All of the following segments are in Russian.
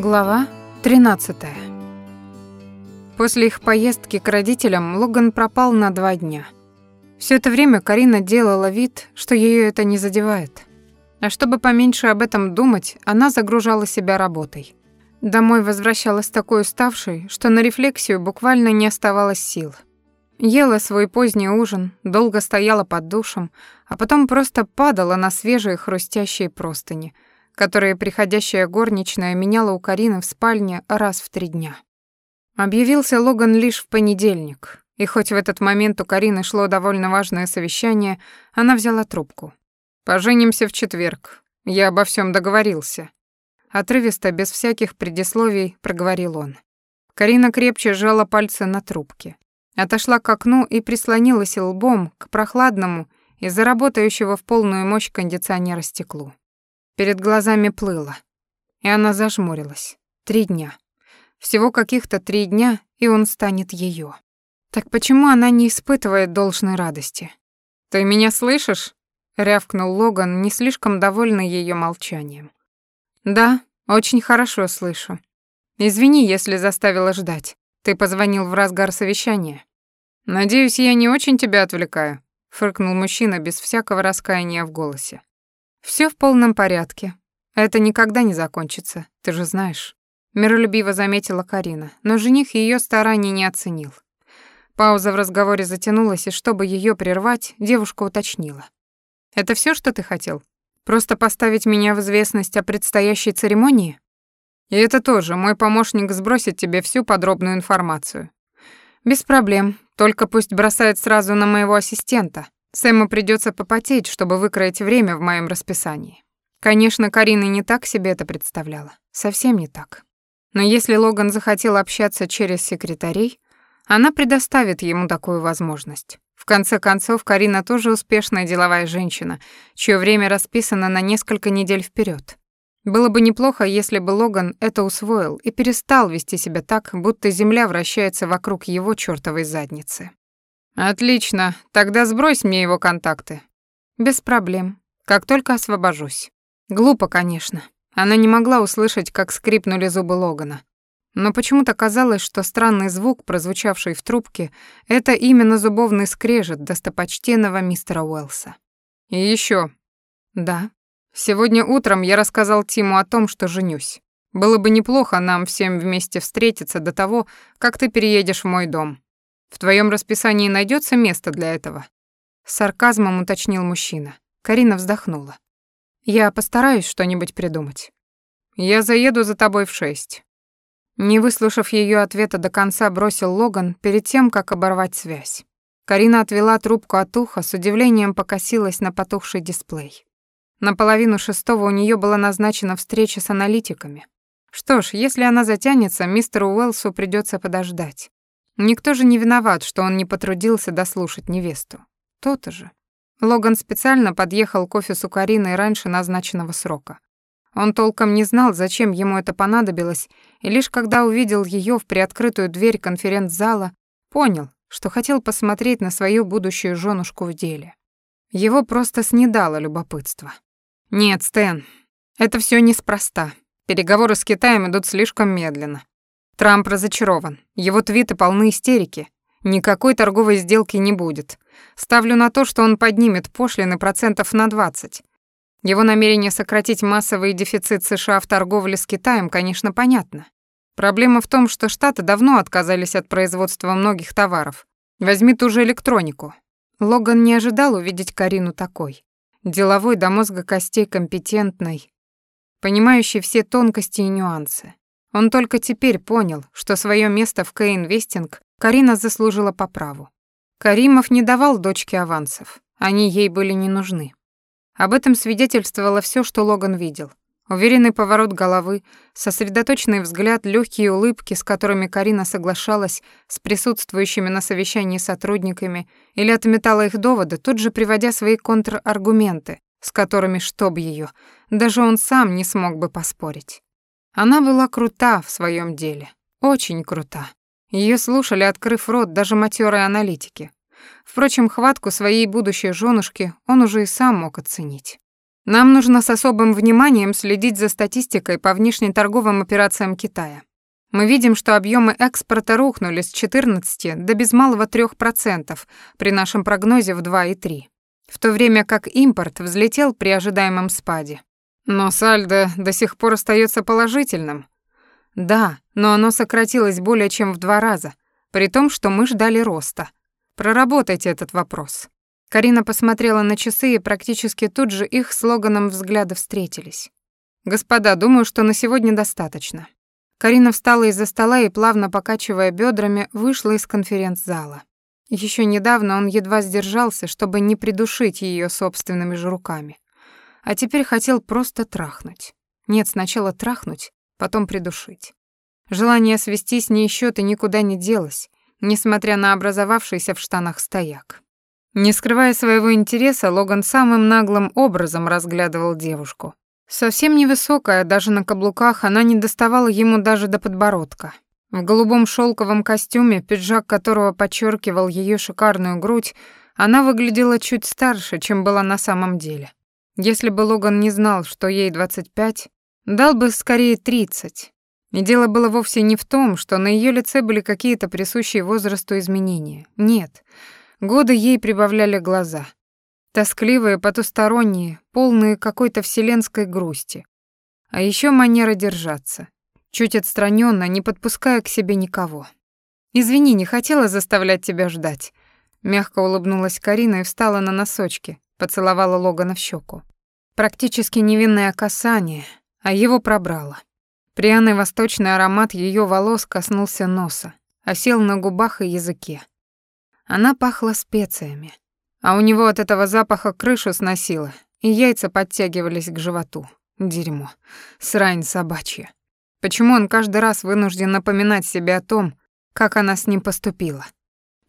Глава 13. После их поездки к родителям Логан пропал на два дня. Все это время Карина делала вид, что ее это не задевает. А чтобы поменьше об этом думать, она загружала себя работой. Домой возвращалась такой уставшей, что на рефлексию буквально не оставалось сил. Ела свой поздний ужин, долго стояла под душем, а потом просто падала на свежие хрустящие простыни — которые приходящая горничная меняла у Карины в спальне раз в три дня. Объявился Логан лишь в понедельник, и хоть в этот момент у Карины шло довольно важное совещание, она взяла трубку. «Поженимся в четверг. Я обо всем договорился». Отрывисто, без всяких предисловий, проговорил он. Карина крепче сжала пальцы на трубке. Отошла к окну и прислонилась лбом к прохладному и заработающего в полную мощь кондиционера стеклу. Перед глазами плыло. И она зажмурилась. Три дня. Всего каких-то три дня, и он станет ее. Так почему она не испытывает должной радости? «Ты меня слышишь?» — рявкнул Логан, не слишком довольный ее молчанием. «Да, очень хорошо слышу. Извини, если заставила ждать. Ты позвонил в разгар совещания». «Надеюсь, я не очень тебя отвлекаю», — фыркнул мужчина без всякого раскаяния в голосе. Все в полном порядке. Это никогда не закончится, ты же знаешь. Миролюбиво заметила Карина, но жених ее стараний не оценил. Пауза в разговоре затянулась, и чтобы ее прервать, девушка уточнила. «Это все, что ты хотел? Просто поставить меня в известность о предстоящей церемонии?» «И это тоже, мой помощник сбросит тебе всю подробную информацию». «Без проблем, только пусть бросает сразу на моего ассистента», Сэму придется попотеть, чтобы выкроить время в моем расписании. Конечно, Карина не так себе это представляла. Совсем не так. Но если Логан захотел общаться через секретарей, она предоставит ему такую возможность. В конце концов, Карина тоже успешная деловая женщина, чье время расписано на несколько недель вперед. Было бы неплохо, если бы Логан это усвоил и перестал вести себя так, будто Земля вращается вокруг его чёртовой задницы. Отлично, тогда сбрось мне его контакты. Без проблем. Как только освобожусь. Глупо, конечно. Она не могла услышать, как скрипнули зубы Логана. Но почему-то казалось, что странный звук, прозвучавший в трубке, это именно зубовный скрежет достопочтенного мистера Уэлса. И еще. Да. Сегодня утром я рассказал Тиму о том, что женюсь. Было бы неплохо нам всем вместе встретиться до того, как ты переедешь в мой дом. В твоем расписании найдется место для этого?» С сарказмом уточнил мужчина. Карина вздохнула. «Я постараюсь что-нибудь придумать. Я заеду за тобой в шесть». Не выслушав ее ответа до конца, бросил Логан перед тем, как оборвать связь. Карина отвела трубку от уха, с удивлением покосилась на потухший дисплей. На половину шестого у нее была назначена встреча с аналитиками. Что ж, если она затянется, мистеру Уэлсу придется подождать. Никто же не виноват, что он не потрудился дослушать невесту. То-то же. Логан специально подъехал к офису Карины раньше назначенного срока. Он толком не знал, зачем ему это понадобилось, и лишь когда увидел ее в приоткрытую дверь конференц-зала, понял, что хотел посмотреть на свою будущую женушку в деле. Его просто снедало любопытство. «Нет, Стэн, это все неспроста. Переговоры с Китаем идут слишком медленно. Трамп разочарован. Его твиты полны истерики. Никакой торговой сделки не будет. Ставлю на то, что он поднимет пошлины процентов на 20. Его намерение сократить массовый дефицит США в торговле с Китаем, конечно, понятно. Проблема в том, что Штаты давно отказались от производства многих товаров. Возьми ту же электронику. Логан не ожидал увидеть Карину такой. Деловой до мозга костей компетентной, понимающей все тонкости и нюансы. Он только теперь понял, что свое место в К-инвестинг Карина заслужила по праву. Каримов не давал дочке авансов, они ей были не нужны. Об этом свидетельствовало все, что Логан видел. Уверенный поворот головы, сосредоточенный взгляд, легкие улыбки, с которыми Карина соглашалась с присутствующими на совещании сотрудниками или отметала их доводы, тут же приводя свои контраргументы, с которыми, чтоб ее, даже он сам не смог бы поспорить. Она была крута в своем деле, очень крута. Ее слушали, открыв рот, даже матерые аналитики. Впрочем, хватку своей будущей женушки он уже и сам мог оценить. Нам нужно с особым вниманием следить за статистикой по внешнеторговым операциям Китая. Мы видим, что объемы экспорта рухнули с 14 до без малого 3% при нашем прогнозе в 2,3, в то время как импорт взлетел при ожидаемом спаде. Но сальдо до сих пор остается положительным. Да, но оно сократилось более чем в два раза, при том, что мы ждали роста. Проработайте этот вопрос. Карина посмотрела на часы, и практически тут же их слоганом взгляда встретились. «Господа, думаю, что на сегодня достаточно». Карина встала из-за стола и, плавно покачивая бедрами, вышла из конференц-зала. Еще недавно он едва сдержался, чтобы не придушить ее собственными же руками. А теперь хотел просто трахнуть. Нет, сначала трахнуть, потом придушить. Желание свести с ней счеты никуда не делось, несмотря на образовавшийся в штанах стояк. Не скрывая своего интереса, Логан самым наглым образом разглядывал девушку. Совсем невысокая, даже на каблуках, она не доставала ему даже до подбородка. В голубом шелковом костюме, пиджак которого подчеркивал ее шикарную грудь, она выглядела чуть старше, чем была на самом деле. Если бы Логан не знал, что ей 25, дал бы скорее 30. И дело было вовсе не в том, что на ее лице были какие-то присущие возрасту изменения. Нет, Годы ей прибавляли глаза. Тоскливые, потусторонние, полные какой-то вселенской грусти. А еще манера держаться. Чуть отстраненно, не подпуская к себе никого. «Извини, не хотела заставлять тебя ждать». Мягко улыбнулась Карина и встала на носочки, поцеловала Логана в щеку. Практически невинное касание, а его пробрало. Пряный восточный аромат ее волос коснулся носа, осел на губах и языке. Она пахла специями, а у него от этого запаха крышу сносило, и яйца подтягивались к животу. Дерьмо. Срань собачья. Почему он каждый раз вынужден напоминать себе о том, как она с ним поступила?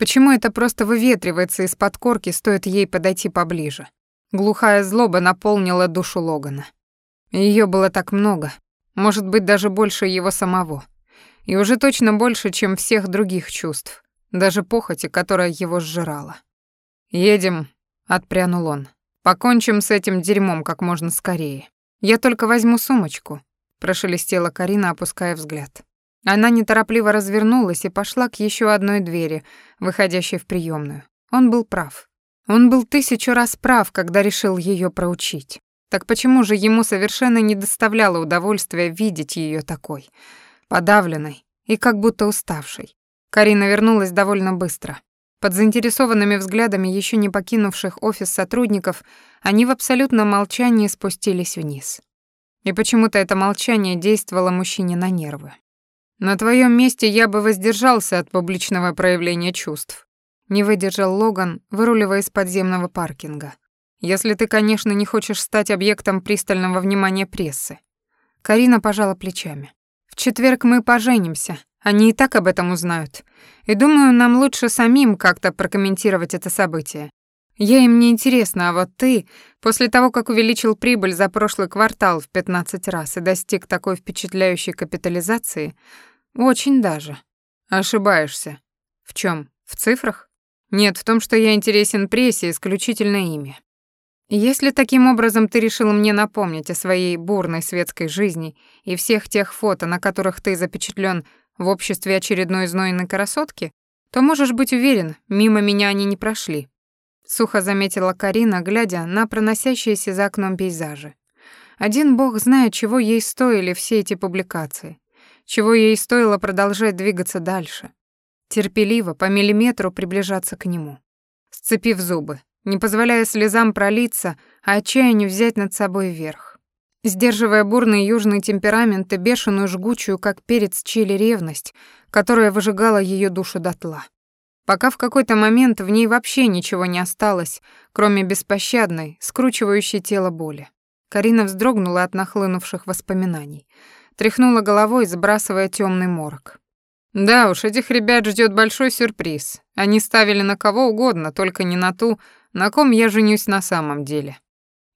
Почему это просто выветривается из-под корки, стоит ей подойти поближе? Глухая злоба наполнила душу Логана. Ее было так много, может быть, даже больше его самого. И уже точно больше, чем всех других чувств даже похоти, которая его сжирала. «Едем», — отпрянул он. «Покончим с этим дерьмом как можно скорее. Я только возьму сумочку», — прошелестела Карина, опуская взгляд. Она неторопливо развернулась и пошла к еще одной двери, выходящей в приемную. Он был прав. Он был тысячу раз прав, когда решил ее проучить. Так почему же ему совершенно не доставляло удовольствия видеть ее такой, подавленной и как будто уставшей? Карина вернулась довольно быстро. Под заинтересованными взглядами еще не покинувших офис сотрудников, они в абсолютном молчании спустились вниз. И почему-то это молчание действовало мужчине на нервы. «На твоем месте я бы воздержался от публичного проявления чувств», не выдержал Логан, выруливая из подземного паркинга. «Если ты, конечно, не хочешь стать объектом пристального внимания прессы». Карина пожала плечами. «В четверг мы поженимся, они и так об этом узнают. И думаю, нам лучше самим как-то прокомментировать это событие. Я им не интересна, а вот ты, после того, как увеличил прибыль за прошлый квартал в 15 раз и достиг такой впечатляющей капитализации, очень даже. Ошибаешься. В чем? В цифрах? Нет, в том, что я интересен прессе исключительно ими. Если таким образом ты решил мне напомнить о своей бурной светской жизни и всех тех фото, на которых ты запечатлен в обществе очередной знойной красотки, то можешь быть уверен, мимо меня они не прошли. Сухо заметила Карина, глядя на проносящиеся за окном пейзажи. Один бог знает, чего ей стоили все эти публикации, чего ей стоило продолжать двигаться дальше, терпеливо, по миллиметру приближаться к нему, сцепив зубы, не позволяя слезам пролиться, а отчаянию взять над собой верх сдерживая бурный южный темперамент и бешеную жгучую, как перец чили, ревность, которая выжигала ее душу дотла. Пока в какой-то момент в ней вообще ничего не осталось, кроме беспощадной, скручивающей тело боли. Карина вздрогнула от нахлынувших воспоминаний, тряхнула головой, сбрасывая темный морок. Да уж, этих ребят ждет большой сюрприз. Они ставили на кого угодно, только не на ту, на ком я женюсь на самом деле.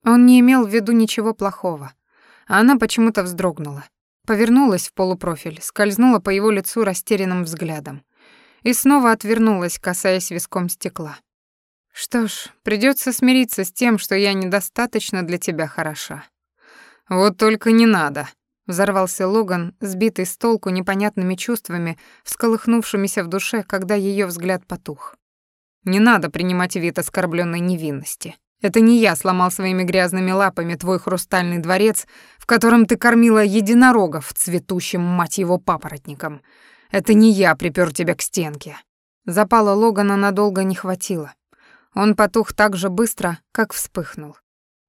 Он не имел в виду ничего плохого. А она почему-то вздрогнула. Повернулась в полупрофиль, скользнула по его лицу растерянным взглядом. И снова отвернулась, касаясь виском стекла. Что ж, придется смириться с тем, что я недостаточно для тебя хороша. Вот только не надо, взорвался Логан, сбитый с толку непонятными чувствами, всколыхнувшимися в душе, когда ее взгляд потух. Не надо принимать вид оскорбленной невинности. Это не я сломал своими грязными лапами твой хрустальный дворец, в котором ты кормила единорогов цветущим, мать его, папоротником. Это не я припер тебя к стенке. Запала Логана надолго не хватило. Он потух так же быстро, как вспыхнул.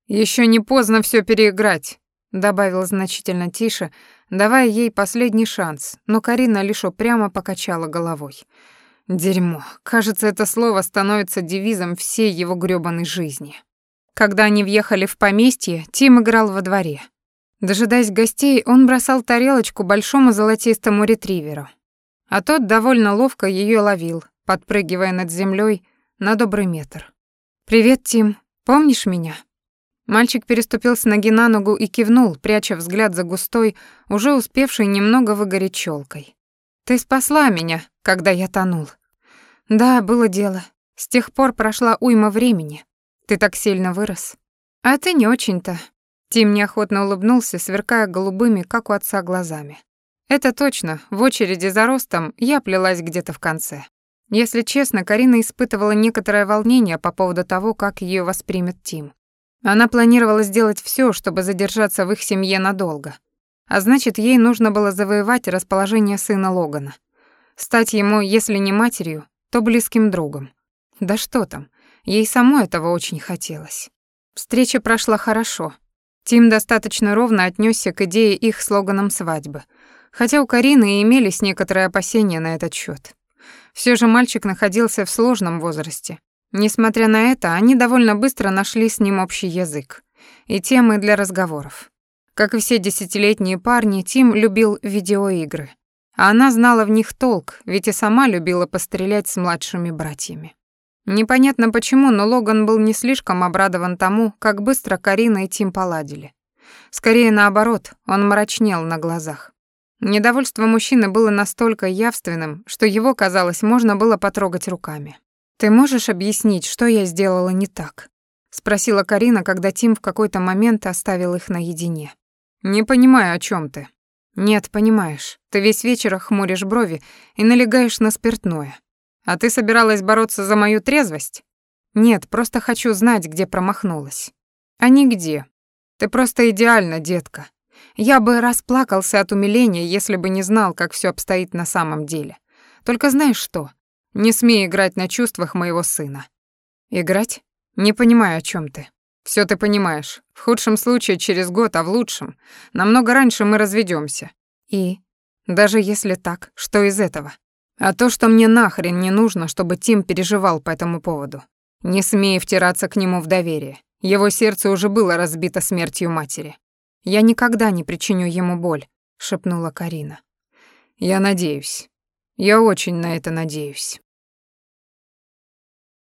Еще не поздно все переиграть», — добавил значительно тише, давая ей последний шанс, но Карина лишь упрямо покачала головой. Дерьмо. Кажется, это слово становится девизом всей его грёбаной жизни. Когда они въехали в поместье, Тим играл во дворе. Дожидаясь гостей, он бросал тарелочку большому золотистому ретриверу. А тот довольно ловко ее ловил, подпрыгивая над землей на добрый метр. «Привет, Тим. Помнишь меня?» Мальчик переступил с ноги на ногу и кивнул, пряча взгляд за густой, уже успевшей немного выгореть челкой. «Ты спасла меня, когда я тонул. Да, было дело. С тех пор прошла уйма времени. Ты так сильно вырос. А ты не очень-то. Тим неохотно улыбнулся, сверкая голубыми, как у отца, глазами. Это точно, в очереди за ростом я плелась где-то в конце. Если честно, Карина испытывала некоторое волнение по поводу того, как ее воспримет Тим. Она планировала сделать все, чтобы задержаться в их семье надолго. А значит, ей нужно было завоевать расположение сына Логана стать ему, если не матерью, то близким другом. Да что там, ей самой этого очень хотелось. Встреча прошла хорошо. Тим достаточно ровно отнесся к идее их слоганом свадьбы, хотя у Карины и имелись некоторые опасения на этот счет. Все же мальчик находился в сложном возрасте. Несмотря на это, они довольно быстро нашли с ним общий язык и темы для разговоров. Как и все десятилетние парни, Тим любил видеоигры. А она знала в них толк, ведь и сама любила пострелять с младшими братьями. Непонятно почему, но Логан был не слишком обрадован тому, как быстро Карина и Тим поладили. Скорее наоборот, он мрачнел на глазах. Недовольство мужчины было настолько явственным, что его, казалось, можно было потрогать руками. «Ты можешь объяснить, что я сделала не так?» — спросила Карина, когда Тим в какой-то момент оставил их наедине. «Не понимаю, о чем ты», «Нет, понимаешь, ты весь вечер хмуришь брови и налегаешь на спиртное. А ты собиралась бороться за мою трезвость?» «Нет, просто хочу знать, где промахнулась». «А нигде. Ты просто идеальна, детка. Я бы расплакался от умиления, если бы не знал, как все обстоит на самом деле. Только знаешь что? Не смей играть на чувствах моего сына». «Играть? Не понимаю, о чем ты». Все ты понимаешь. В худшем случае через год, а в лучшем намного раньше мы разведемся. И даже если так, что из этого? А то, что мне нахрен не нужно, чтобы Тим переживал по этому поводу. Не смей втираться к нему в доверие. Его сердце уже было разбито смертью матери. Я никогда не причиню ему боль, шепнула Карина. Я надеюсь. Я очень на это надеюсь.